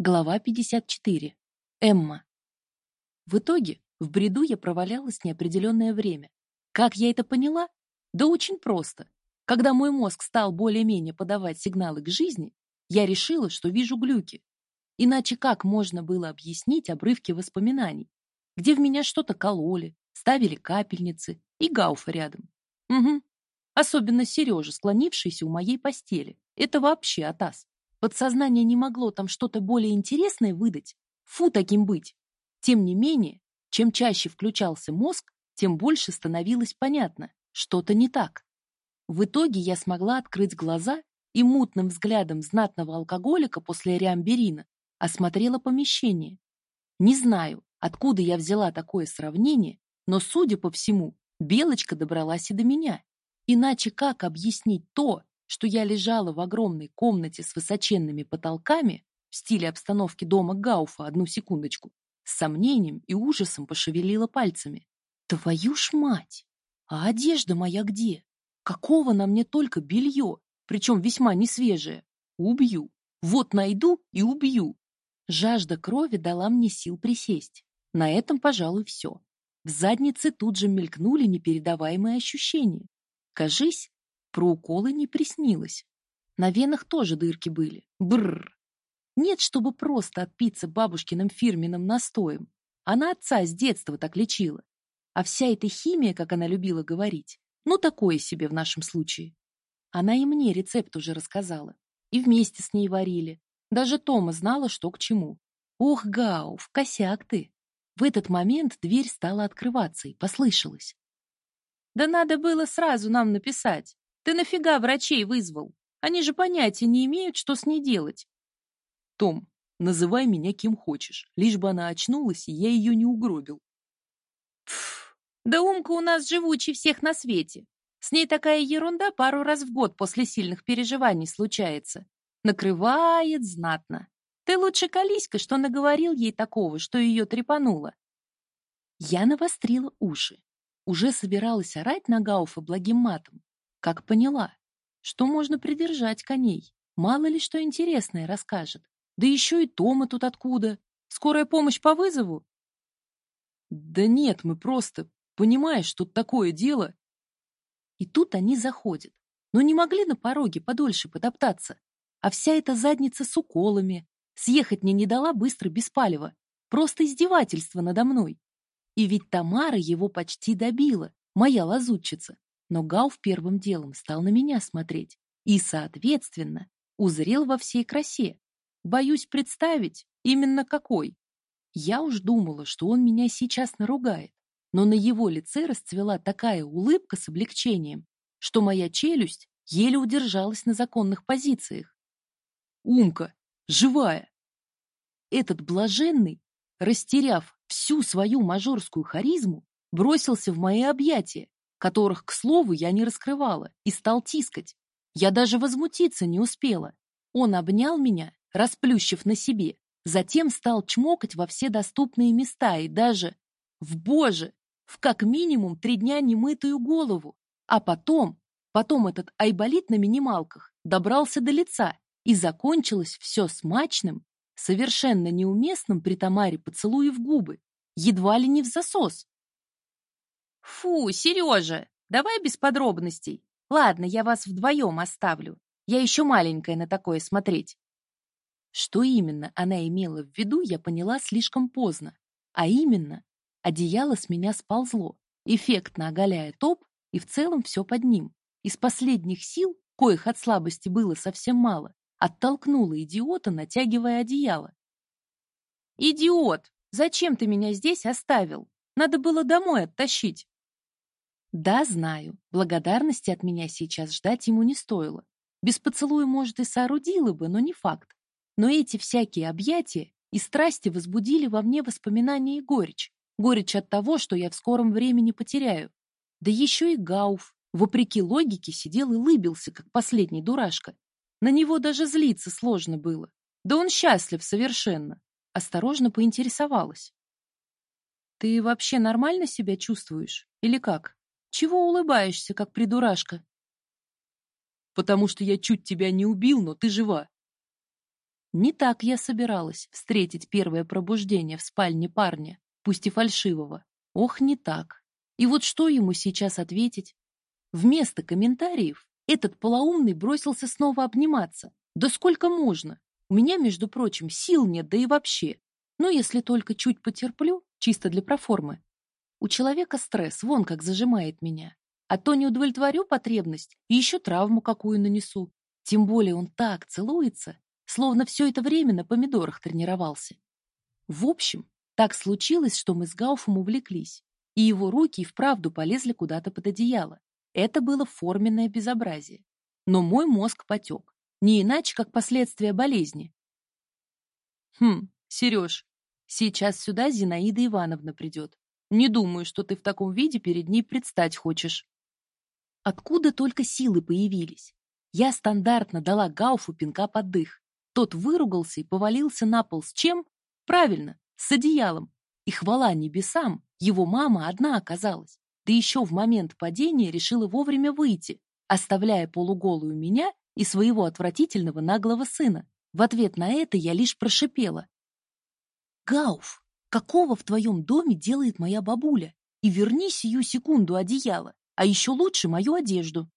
Глава 54. Эмма. В итоге в бреду я провалялась неопределенное время. Как я это поняла? Да очень просто. Когда мой мозг стал более-менее подавать сигналы к жизни, я решила, что вижу глюки. Иначе как можно было объяснить обрывки воспоминаний, где в меня что-то кололи, ставили капельницы и гауфа рядом. Угу. Особенно Сережа, склонившийся у моей постели. Это вообще атас. Подсознание не могло там что-то более интересное выдать. Фу таким быть. Тем не менее, чем чаще включался мозг, тем больше становилось понятно, что-то не так. В итоге я смогла открыть глаза и мутным взглядом знатного алкоголика после риамберина осмотрела помещение. Не знаю, откуда я взяла такое сравнение, но, судя по всему, Белочка добралась и до меня. Иначе как объяснить то, что я лежала в огромной комнате с высоченными потолками в стиле обстановки дома Гауфа, одну секундочку, с сомнением и ужасом пошевелила пальцами. Твою ж мать! А одежда моя где? Какого на мне только белье, причем весьма несвежее? Убью. Вот найду и убью. Жажда крови дала мне сил присесть. На этом, пожалуй, все. В заднице тут же мелькнули непередаваемые ощущения. Кажись, про уколы не приснилось. На венах тоже дырки были. Бррр. Нет, чтобы просто отпиться бабушкиным фирменным настоем. Она отца с детства так лечила. А вся эта химия, как она любила говорить, ну такое себе в нашем случае. Она и мне рецепт уже рассказала. И вместе с ней варили. Даже Тома знала, что к чему. Ох, Гауф, косяк ты. В этот момент дверь стала открываться и послышалось. Да надо было сразу нам написать. Ты нафига врачей вызвал? Они же понятия не имеют, что с ней делать. Том, называй меня кем хочешь, лишь бы она очнулась, и я ее не угробил. Пф, да умка у нас живучий всех на свете. С ней такая ерунда пару раз в год после сильных переживаний случается. Накрывает знатно. Ты лучше колись-ка, что наговорил ей такого, что ее трепануло. Я навострила уши. Уже собиралась орать на Гауфа благим матом, как поняла, что можно придержать коней. Мало ли что интересное расскажет. Да еще и Тома тут откуда? Скорая помощь по вызову? Да нет, мы просто... Понимаешь, тут такое дело. И тут они заходят. Но не могли на пороге подольше потоптаться. А вся эта задница с уколами. Съехать мне не дала быстро без палева. Просто издевательство надо мной. И ведь Тамара его почти добила, моя лазутчица но Гауф первым делом стал на меня смотреть и, соответственно, узрел во всей красе. Боюсь представить, именно какой. Я уж думала, что он меня сейчас наругает, но на его лице расцвела такая улыбка с облегчением, что моя челюсть еле удержалась на законных позициях. «Умка! Живая!» Этот блаженный, растеряв всю свою мажорскую харизму, бросился в мои объятия которых, к слову, я не раскрывала, и стал тискать. Я даже возмутиться не успела. Он обнял меня, расплющив на себе, затем стал чмокать во все доступные места и даже, в боже, в как минимум три дня немытую голову. А потом, потом этот айболит на минималках добрался до лица, и закончилось все смачным, совершенно неуместным при Тамаре поцелуе в губы, едва ли не в засос. Фу, Сережа, давай без подробностей. Ладно, я вас вдвоем оставлю. Я еще маленькая на такое смотреть. Что именно она имела в виду, я поняла слишком поздно. А именно, одеяло с меня сползло, эффектно оголяя топ и в целом все под ним. Из последних сил, коих от слабости было совсем мало, оттолкнула идиота, натягивая одеяло. «Идиот! Зачем ты меня здесь оставил? Надо было домой оттащить!» Да, знаю, благодарности от меня сейчас ждать ему не стоило. Без поцелуя, может, и соорудила бы, но не факт. Но эти всякие объятия и страсти возбудили во мне воспоминания и горечь. Горечь от того, что я в скором времени потеряю. Да еще и Гауф, вопреки логике, сидел и лыбился, как последний дурашка. На него даже злиться сложно было. Да он счастлив совершенно. Осторожно поинтересовалась. «Ты вообще нормально себя чувствуешь? Или как?» Чего улыбаешься, как придурашка? Потому что я чуть тебя не убил, но ты жива. Не так я собиралась встретить первое пробуждение в спальне парня, пусть и фальшивого. Ох, не так. И вот что ему сейчас ответить? Вместо комментариев этот полоумный бросился снова обниматься. Да сколько можно? У меня, между прочим, сил нет, да и вообще. Ну, если только чуть потерплю, чисто для проформы. У человека стресс, вон как зажимает меня. А то не удовлетворю потребность и еще травму какую нанесу. Тем более он так целуется, словно все это время на помидорах тренировался. В общем, так случилось, что мы с Гауфом увлеклись, и его руки и вправду полезли куда-то под одеяло. Это было форменное безобразие. Но мой мозг потек. Не иначе, как последствия болезни. Хм, Сереж, сейчас сюда Зинаида Ивановна придет. Не думаю, что ты в таком виде перед ней предстать хочешь. Откуда только силы появились? Я стандартно дала Гауфу пинка под дых. Тот выругался и повалился на пол с чем? Правильно, с одеялом. И хвала небесам, его мама одна оказалась да еще в момент падения решила вовремя выйти, оставляя полуголую меня и своего отвратительного наглого сына. В ответ на это я лишь прошипела. «Гауф, какого в твоем доме делает моя бабуля? И верни сию секунду одеяло, а еще лучше мою одежду».